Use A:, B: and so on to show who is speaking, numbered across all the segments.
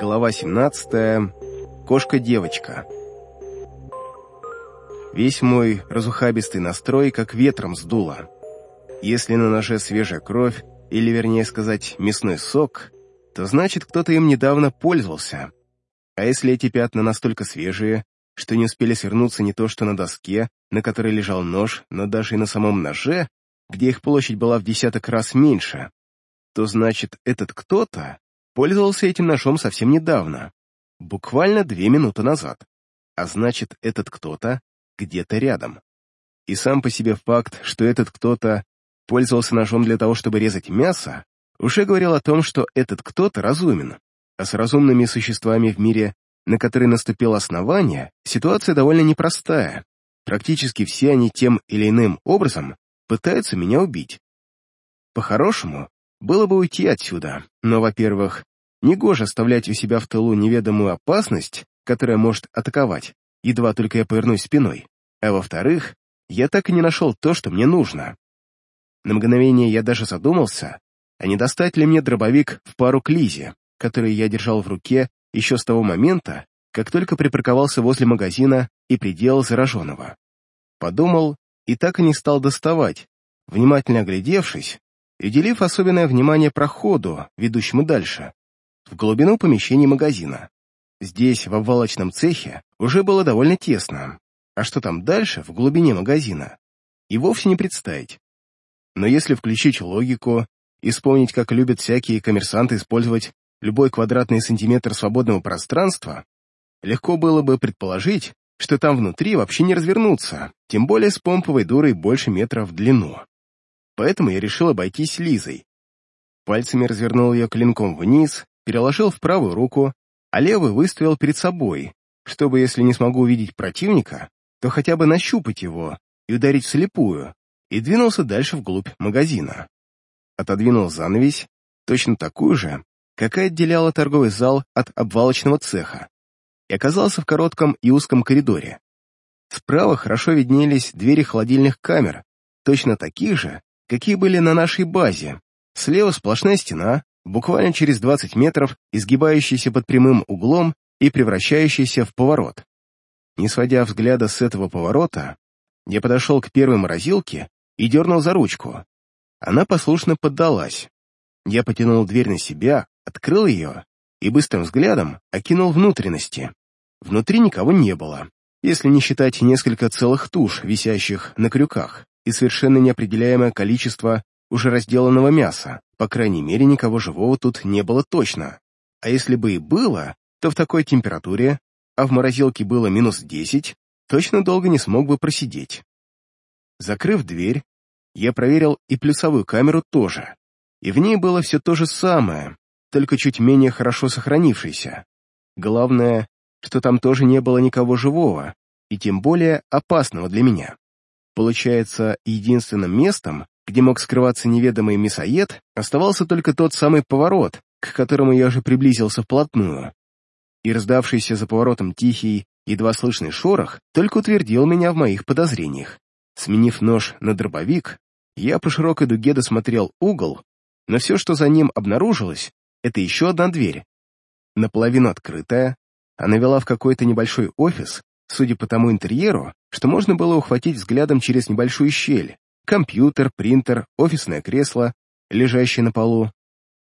A: Глава 17. Кошка-девочка. Весь мой разухабистый настрой как ветром сдуло. Если на ноже свежая кровь, или вернее сказать, мясной сок, то значит, кто-то им недавно пользовался. А если эти пятна настолько свежие, что не успели свернуться не то что на доске, на которой лежал нож, но даже и на самом ноже, где их площадь была в десяток раз меньше, то значит, этот кто-то пользовался этим ножом совсем недавно, буквально две минуты назад. А значит, этот кто-то где-то рядом. И сам по себе факт, что этот кто-то пользовался ножом для того, чтобы резать мясо, уже говорил о том, что этот кто-то разумен, а с разумными существами в мире, на который наступило основание, ситуация довольно непростая. Практически все они тем или иным образом пытаются меня убить. По-хорошему, было бы уйти отсюда, но, во-первых, негоже оставлять у себя в тылу неведомую опасность, которая может атаковать, едва только я повернусь спиной, а во-вторых, я так и не нашел то, что мне нужно. На мгновение я даже задумался, а не достать ли мне дробовик в пару к Лизе, который я держал в руке еще с того момента, как только припарковался возле магазина и приделал зараженного. Подумал и так и не стал доставать, внимательно оглядевшись, уделив особенное внимание проходу, ведущему дальше, в глубину помещений магазина. Здесь, в обвалочном цехе, уже было довольно тесно, а что там дальше, в глубине магазина, и вовсе не представить. Но если включить логику и вспомнить, как любят всякие коммерсанты использовать любой квадратный сантиметр свободного пространства, легко было бы предположить, что там внутри вообще не развернуться, тем более с помповой дурой больше метра в длину поэтому я решил обойтись Лизой. Пальцами развернул ее клинком вниз, переложил в правую руку, а левый выставил перед собой, чтобы, если не смогу увидеть противника, то хотя бы нащупать его и ударить вслепую, и двинулся дальше вглубь магазина. Отодвинул занавесь, точно такую же, какая отделяла торговый зал от обвалочного цеха, и оказался в коротком и узком коридоре. Справа хорошо виднелись двери холодильных камер, точно таких же, какие были на нашей базе. Слева сплошная стена, буквально через 20 метров, изгибающаяся под прямым углом и превращающаяся в поворот. Не сводя взгляда с этого поворота, я подошел к первой морозилке и дернул за ручку. Она послушно поддалась. Я потянул дверь на себя, открыл ее и быстрым взглядом окинул внутренности. Внутри никого не было, если не считать несколько целых туш, висящих на крюках и совершенно неопределяемое количество уже разделанного мяса. По крайней мере, никого живого тут не было точно. А если бы и было, то в такой температуре, а в морозилке было минус 10, точно долго не смог бы просидеть. Закрыв дверь, я проверил и плюсовую камеру тоже. И в ней было все то же самое, только чуть менее хорошо сохранившееся. Главное, что там тоже не было никого живого, и тем более опасного для меня. Получается, единственным местом, где мог скрываться неведомый мясоед, оставался только тот самый поворот, к которому я уже приблизился вплотную. И раздавшийся за поворотом тихий, едва слышный шорох только утвердил меня в моих подозрениях. Сменив нож на дробовик, я по широкой дуге досмотрел угол, но все, что за ним обнаружилось, это еще одна дверь. Наполовину открытая, она вела в какой-то небольшой офис, судя по тому интерьеру, что можно было ухватить взглядом через небольшую щель, компьютер, принтер, офисное кресло, лежащее на полу,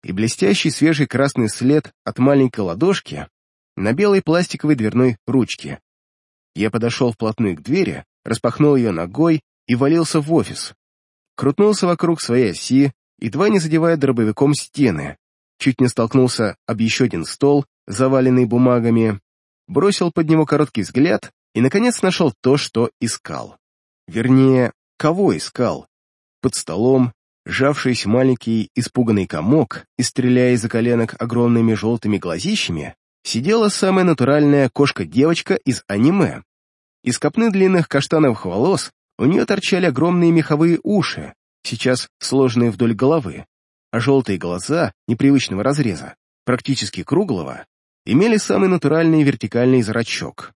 A: и блестящий свежий красный след от маленькой ладошки на белой пластиковой дверной ручке. Я подошел вплотную к двери, распахнул ее ногой и валился в офис. Крутнулся вокруг своей оси, едва не задевая дробовиком стены, чуть не столкнулся об еще один стол, заваленный бумагами, бросил под него короткий взгляд и, наконец, нашел то, что искал. Вернее, кого искал. Под столом, сжавшись маленький испуганный комок и стреляя из-за коленок огромными желтыми глазищами, сидела самая натуральная кошка-девочка из аниме. Из копны длинных каштановых волос у нее торчали огромные меховые уши, сейчас сложенные вдоль головы, а желтые глаза непривычного разреза, практически круглого, имели самый натуральный вертикальный зрачок.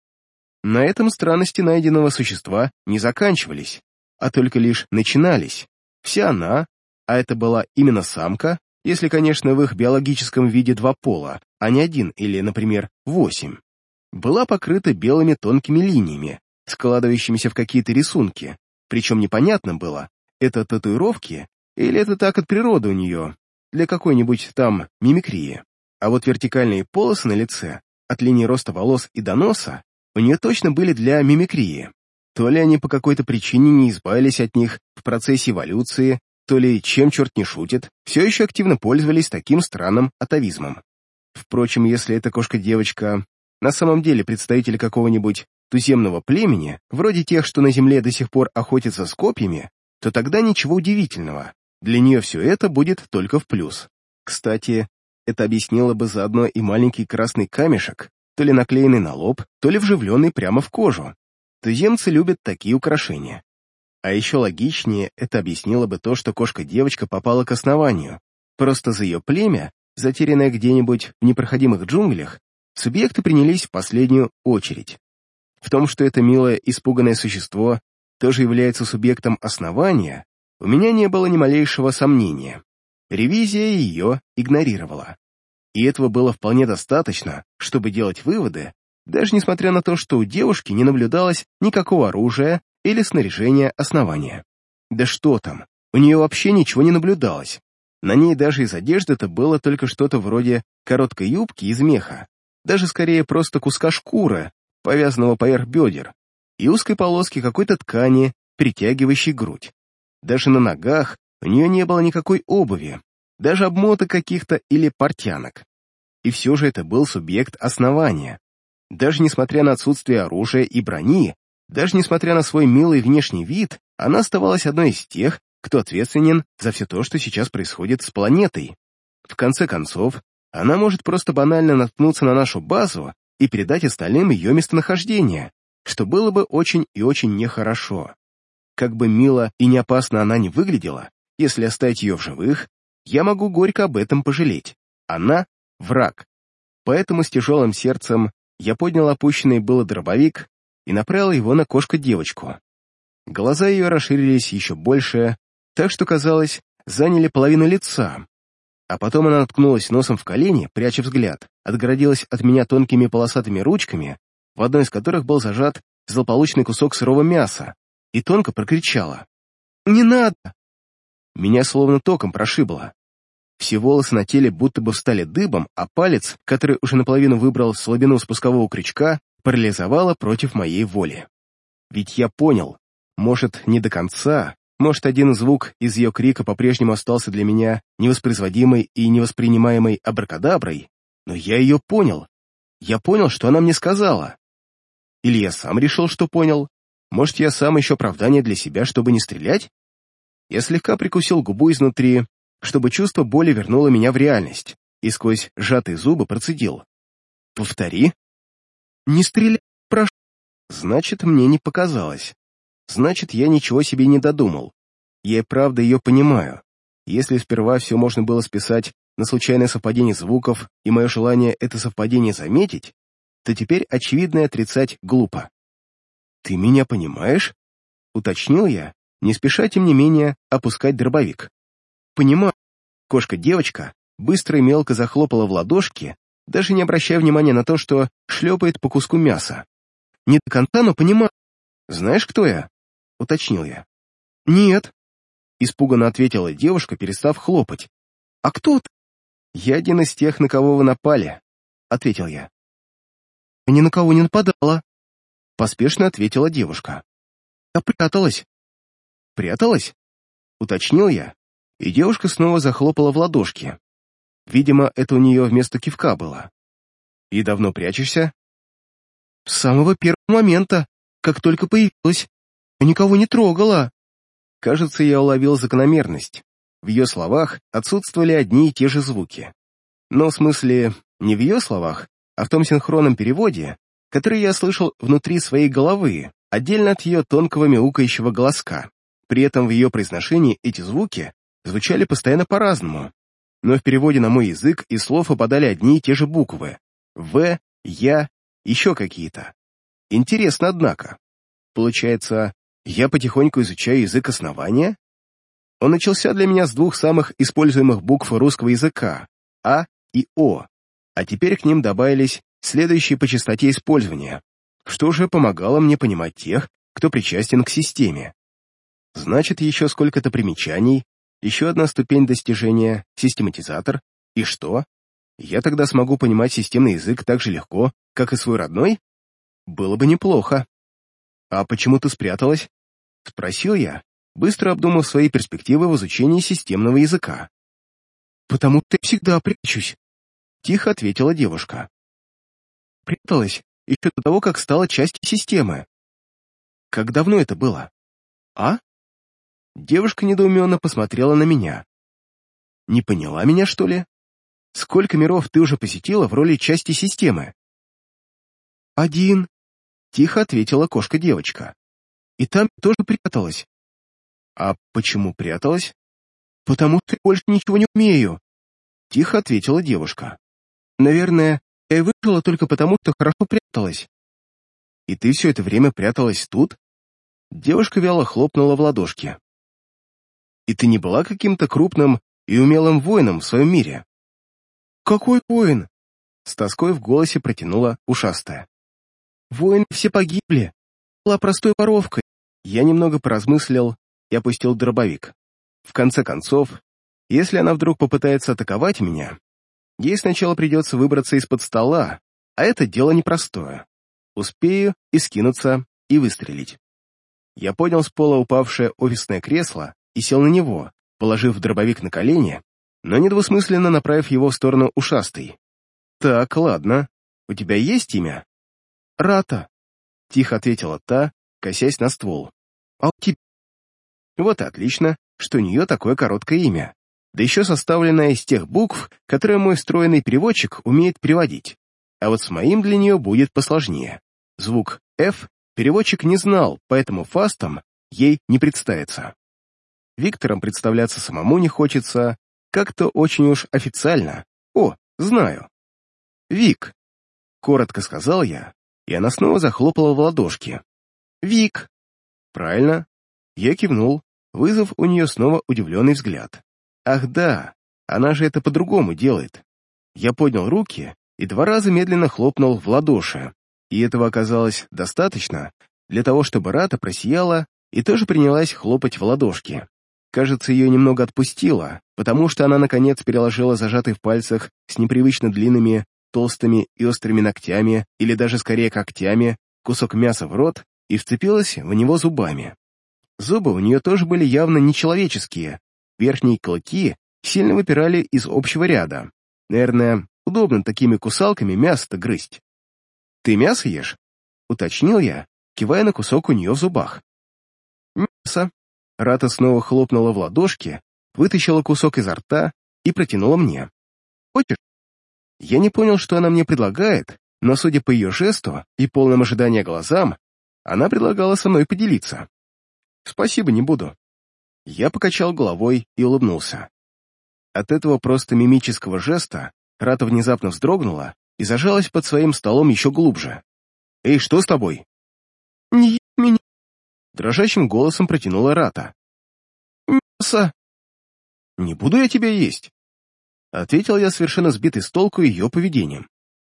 A: На этом странности найденного существа не заканчивались, а только лишь начинались. Вся она, а это была именно самка, если, конечно, в их биологическом виде два пола, а не один или, например, восемь, была покрыта белыми тонкими линиями, складывающимися в какие-то рисунки, причем непонятно было, это татуировки или это так от природы у нее, для какой-нибудь там мимикрии. А вот вертикальные полосы на лице, от линии роста волос и до носа, у нее точно были для мимикрии. То ли они по какой-то причине не избавились от них в процессе эволюции, то ли, чем черт не шутит, все еще активно пользовались таким странным атовизмом. Впрочем, если эта кошка-девочка на самом деле представитель какого-нибудь туземного племени, вроде тех, что на земле до сих пор охотятся с копьями, то тогда ничего удивительного. Для нее все это будет только в плюс. Кстати, это объяснило бы заодно и маленький красный камешек, то ли наклеенный на лоб, то ли вживленный прямо в кожу. Туземцы любят такие украшения. А еще логичнее это объяснило бы то, что кошка-девочка попала к основанию. Просто за ее племя, затерянное где-нибудь в непроходимых джунглях, субъекты принялись в последнюю очередь. В том, что это милое испуганное существо тоже является субъектом основания, у меня не было ни малейшего сомнения. Ревизия ее игнорировала. И этого было вполне достаточно, чтобы делать выводы, даже несмотря на то, что у девушки не наблюдалось никакого оружия или снаряжения основания. Да что там, у нее вообще ничего не наблюдалось. На ней даже из одежды-то было только что-то вроде короткой юбки из меха, даже скорее просто куска шкуры, повязанного поверх бедер, и узкой полоски какой-то ткани, притягивающей грудь. Даже на ногах у нее не было никакой обуви, даже обмоток каких-то или портянок. И все же это был субъект основания. Даже несмотря на отсутствие оружия и брони, даже несмотря на свой милый внешний вид, она оставалась одной из тех, кто ответственен за все то, что сейчас происходит с планетой. В конце концов, она может просто банально наткнуться на нашу базу и передать остальным ее местонахождение, что было бы очень и очень нехорошо. Как бы мило и не опасно она не выглядела, если оставить ее в живых, я могу горько об этом пожалеть. Она — враг. Поэтому с тяжелым сердцем я поднял опущенный было дробовик и направил его на кошку-девочку. Глаза ее расширились еще больше, так что, казалось, заняли половину лица. А потом она наткнулась носом в колени, пряча взгляд, отгородилась от меня тонкими полосатыми ручками, в одной из которых был зажат злополучный кусок сырого мяса, и тонко прокричала. «Не надо!» Меня словно током прошибло. Все волосы на теле будто бы встали дыбом, а палец, который уже наполовину выбрал слабину спускового крючка, парализовало против моей воли. Ведь я понял, может, не до конца, может, один звук из ее крика по-прежнему остался для меня невоспроизводимой и невоспринимаемой абракадаброй, но я ее понял. Я понял, что она мне сказала. Или я сам решил, что понял. Может, я сам еще оправдание для себя, чтобы не стрелять? Я слегка прикусил губу изнутри, чтобы чувство боли вернуло меня в реальность, и сквозь сжатые зубы процедил. «Повтори». «Не стреляй, прошу». Значит, мне не показалось. Значит, я ничего себе не додумал. Я и правда ее понимаю. Если сперва все можно было списать на случайное совпадение звуков и мое желание это совпадение заметить, то теперь очевидное отрицать глупо. «Ты меня понимаешь?» — уточнил я, не спеша, тем не менее, опускать дробовик. «Понимаю». Кошка-девочка быстро и мелко захлопала в ладошки, даже не обращая внимания на то, что шлепает по куску мяса. «Не до конца, но понимаю. Знаешь, кто я?» — уточнил я. «Нет», — испуганно ответила девушка, перестав хлопать. «А кто ты?» «Я один из тех, на кого вы напали», — ответил я. «Ни на кого не нападала», — поспешно ответила девушка. «Я пряталась». «Пряталась?» — уточнил я, и девушка снова захлопала в ладошки. Видимо, это у нее вместо кивка было. «И давно прячешься?» «С самого первого момента, как только появилась. Никого не трогала». Кажется, я уловил закономерность. В ее словах отсутствовали одни и те же звуки. Но в смысле, не в ее словах, а в том синхронном переводе, который я слышал внутри своей головы, отдельно от ее тонкого мяукающего голоска. При этом в ее произношении эти звуки звучали постоянно по-разному, но в переводе на мой язык из слов выпадали одни и те же буквы — «В», «Я», еще какие-то. Интересно, однако. Получается, я потихоньку изучаю язык основания? Он начался для меня с двух самых используемых букв русского языка — А и О, а теперь к ним добавились следующие по частоте использования, что уже помогало мне понимать тех, кто причастен к системе. Значит, еще сколько-то примечаний, еще одна ступень достижения, систематизатор, и что? Я тогда смогу понимать системный язык так же легко, как и свой родной? Было бы неплохо. А почему ты спряталась? Спросил я, быстро обдумав свои перспективы в изучении системного языка. «Потому ты всегда прячусь», — тихо ответила девушка. «Пряталась еще до того, как стала частью системы. Как давно это было? А?» Девушка недоуменно посмотрела на меня. «Не поняла меня, что ли? Сколько миров ты уже посетила в роли части системы?» «Один», — тихо ответила кошка-девочка. «И там тоже пряталась. «А почему пряталась?» «Потому что больше ничего не умею», — тихо ответила девушка. «Наверное, я и выжила только потому, что хорошо пряталась». «И ты все это время пряталась тут?» Девушка вяло хлопнула в ладошки. «И ты не была каким-то крупным и умелым воином в своем мире?» «Какой воин?» С тоской в голосе протянула ушастая. «Воины все погибли. Была простой воровкой». Я немного поразмыслил и опустил дробовик. В конце концов, если она вдруг попытается атаковать меня, ей сначала придется выбраться из-под стола, а это дело непростое. Успею и скинуться, и выстрелить. Я поднял с пола упавшее офисное кресло и сел на него, положив дробовик на колени, но недвусмысленно направив его в сторону ушастой. «Так, ладно. У тебя есть имя?» «Рата», — тихо ответила та, косясь на ствол. «А у тебя?» Вот и отлично, что у нее такое короткое имя, да еще составленное из тех букв, которые мой встроенный переводчик умеет переводить. А вот с моим для нее будет посложнее. Звук «F» переводчик не знал, поэтому фастом ей не представится. Виктором представляться самому не хочется, как-то очень уж официально. О, знаю. «Вик», — коротко сказал я, и она снова захлопала в ладошки. «Вик». «Правильно, я кивнул, вызвав у нее снова удивленный взгляд. «Ах да, она же это по-другому делает». Я поднял руки и два раза медленно хлопнул в ладоши, и этого оказалось достаточно для того, чтобы Рата просияла и тоже принялась хлопать в ладошки. Кажется, ее немного отпустило, потому что она, наконец, переложила зажатый в пальцах с непривычно длинными, толстыми и острыми ногтями, или даже скорее когтями, кусок мяса в рот и вцепилась в него зубами. Зубы у нее тоже были явно нечеловеческие. Верхние клыки сильно выпирали из общего ряда. Наверное, удобно такими кусалками мясо-то грызть. «Ты мясо ешь?» — уточнил я, кивая на кусок у нее в зубах. «Мясо». Рата снова хлопнула в ладошки, вытащила кусок изо рта и протянула мне. «Хочешь?» Я не понял, что она мне предлагает, но, судя по ее жесту и полным ожидания глазам, она предлагала со мной поделиться. Спасибо, не буду. Я покачал головой и улыбнулся. От этого просто мимического жеста Рата внезапно вздрогнула и зажалась под своим столом еще глубже. «Эй, что с тобой?» «Не меня!» Дрожащим голосом протянула Рата. «Мясо!» «Не буду я тебя есть!» Ответил я совершенно сбитый с толку ее поведением.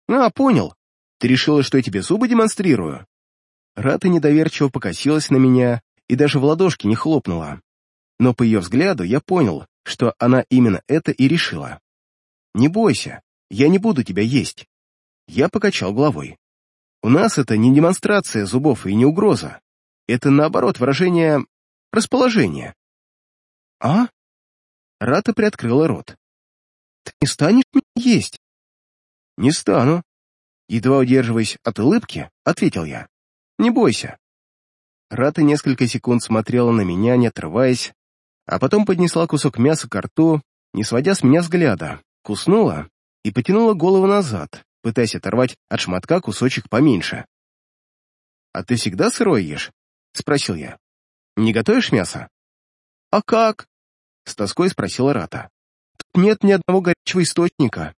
A: «А, понял. Ты решила, что я тебе зубы демонстрирую?» Рата недоверчиво покосилась на меня и даже в ладошки не хлопнула. Но по ее взгляду я понял, что она именно это и решила. «Не бойся, я не буду тебя есть». Я покачал головой. «У нас это не демонстрация зубов и не угроза. Это, наоборот, выражение расположения». «А?» Рата приоткрыла рот. «Ты не станешь меня есть?» «Не стану». Едва удерживаясь от улыбки, ответил я. «Не бойся, Рата несколько секунд смотрела на меня, не отрываясь, а потом поднесла кусок мяса к рту, не сводя с меня взгляда, куснула и потянула голову назад, пытаясь оторвать от шматка кусочек поменьше. «А ты всегда сырой ешь?» — спросил я. «Не готовишь мясо?» «А как?» — с тоской спросила Рата. «Тут нет ни одного горячего источника».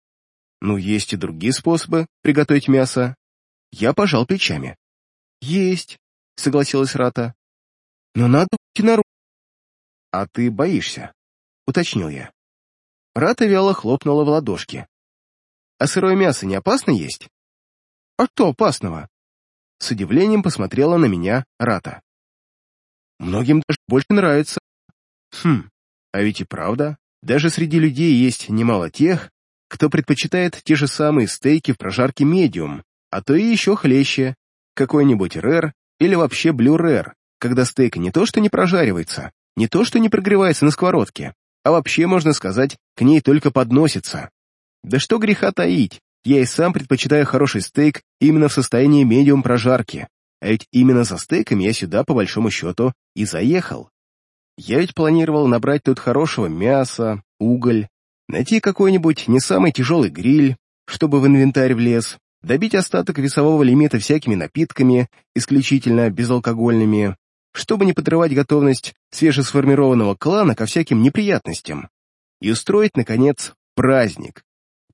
A: «Ну, есть и другие способы приготовить мясо». Я пожал плечами. «Есть. — согласилась Рата. «Но надо идти на «А ты боишься?» — уточнил я. Рата вяло хлопнула в ладошки. «А сырое мясо не опасно есть?» «А что опасного?» С удивлением посмотрела на меня Рата. «Многим даже больше нравится». «Хм, а ведь и правда, даже среди людей есть немало тех, кто предпочитает те же самые стейки в прожарке медиум, а то и еще хлеще, какой-нибудь рэр или вообще блю-рэр, когда стейк не то что не прожаривается, не то что не прогревается на сковородке, а вообще, можно сказать, к ней только подносится. Да что греха таить, я и сам предпочитаю хороший стейк именно в состоянии медиум прожарки, а ведь именно за стейками я сюда, по большому счету, и заехал. Я ведь планировал набрать тут хорошего мяса, уголь, найти какой-нибудь не самый тяжелый гриль, чтобы в инвентарь влез, добить остаток весового лимита всякими напитками, исключительно безалкогольными, чтобы не подрывать готовность свежесформированного клана ко всяким неприятностям, и устроить, наконец, праздник.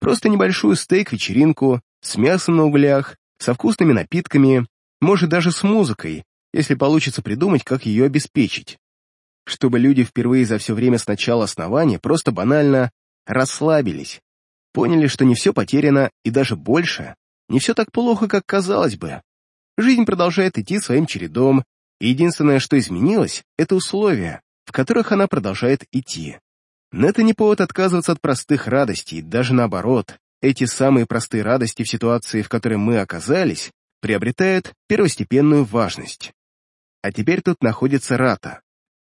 A: Просто небольшую стейк-вечеринку с мясом на углях, со вкусными напитками, может даже с музыкой, если получится придумать, как ее обеспечить. Чтобы люди впервые за все время с начала основания просто банально расслабились, поняли, что не все потеряно и даже больше, не все так плохо, как казалось бы. Жизнь продолжает идти своим чередом, и единственное, что изменилось, это условия, в которых она продолжает идти. Но это не повод отказываться от простых радостей, даже наоборот. Эти самые простые радости в ситуации, в которой мы оказались, приобретают первостепенную важность. А теперь тут находится Рата.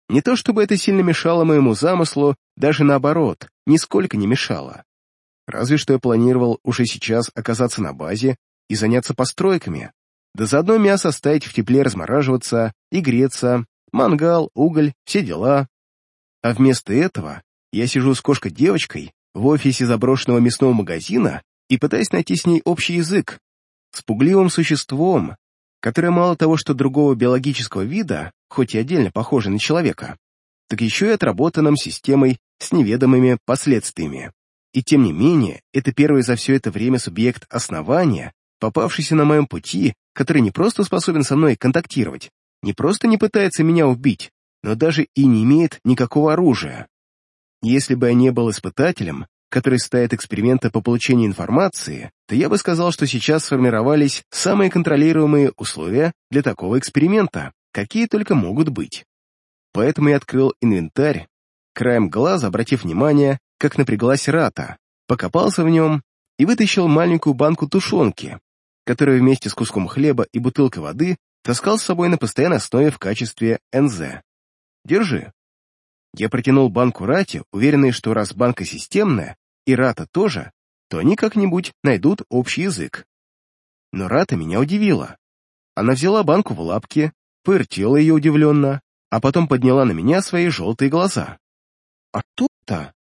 A: Не то чтобы это сильно мешало моему замыслу, даже наоборот, нисколько не мешало. Разве что я планировал уже сейчас оказаться на базе и заняться постройками, да заодно мясо оставить в тепле размораживаться и греться, мангал, уголь, все дела. А вместо этого я сижу с кошкой-девочкой в офисе заброшенного мясного магазина и пытаюсь найти с ней общий язык, с пугливым существом, которое мало того, что другого биологического вида, хоть и отдельно похоже на человека, так еще и отработанным системой с неведомыми последствиями. И тем не менее, это первый за все это время субъект основания, попавшийся на моем пути, который не просто способен со мной контактировать, не просто не пытается меня убить, но даже и не имеет никакого оружия. Если бы я не был испытателем, который ставит эксперименты по получению информации, то я бы сказал, что сейчас сформировались самые контролируемые условия для такого эксперимента, какие только могут быть. Поэтому я открыл инвентарь, краем глаза обратив внимание, как напряглась рата, покопался в нем и вытащил маленькую банку тушенки, которую вместе с куском хлеба и бутылкой воды таскал с собой на постоянной основе в качестве НЗ. Держи. Я протянул банку Рате, уверенный, что раз банка системная, и Рата тоже, то они как-нибудь найдут общий язык. Но Рата меня удивила. Она взяла банку в лапки, повертела ее удивленно, а потом подняла на меня свои желтые глаза. «А то-то?»